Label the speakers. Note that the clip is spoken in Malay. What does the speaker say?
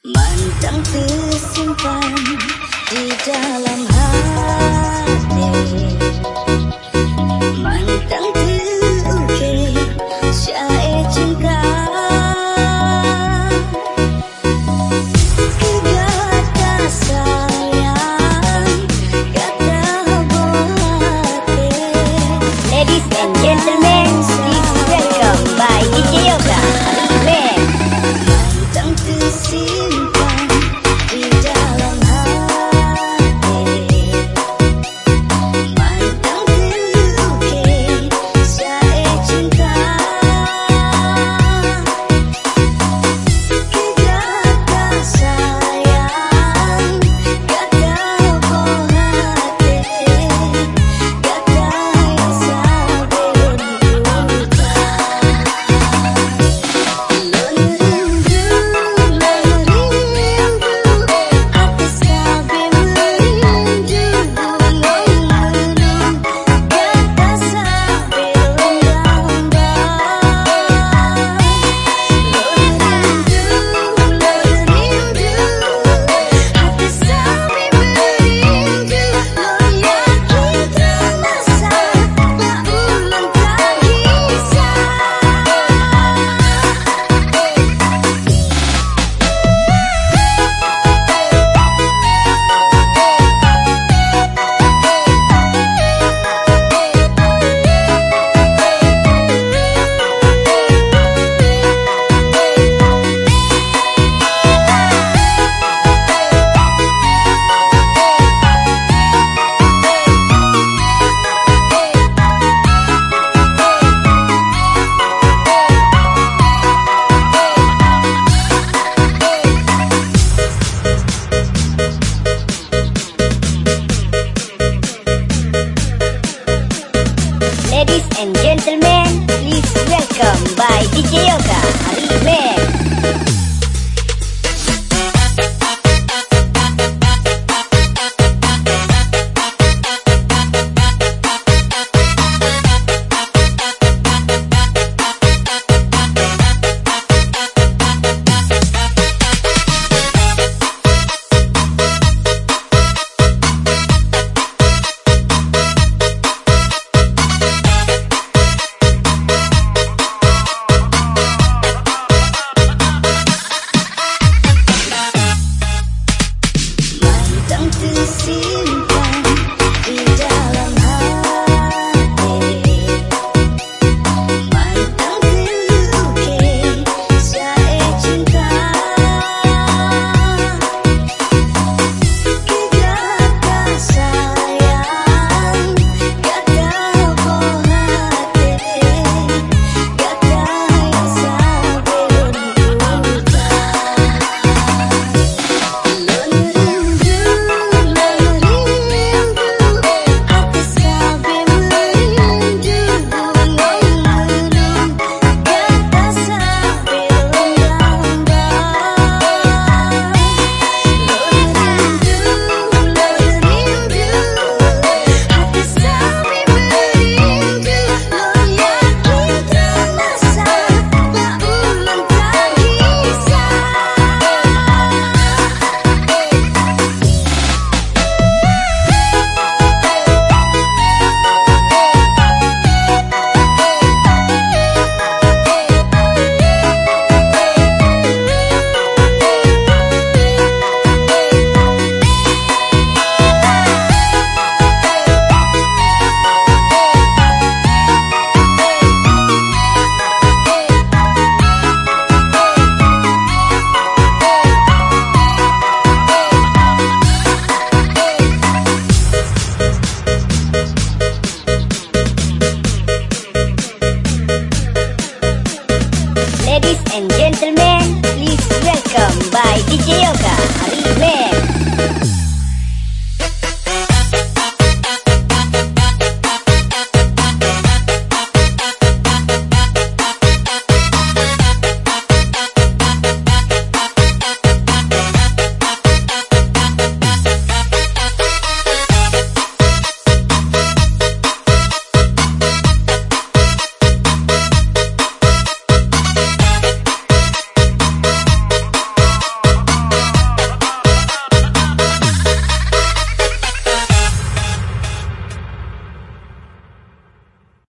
Speaker 1: Mantang tersimpan di dalam hati. Mantang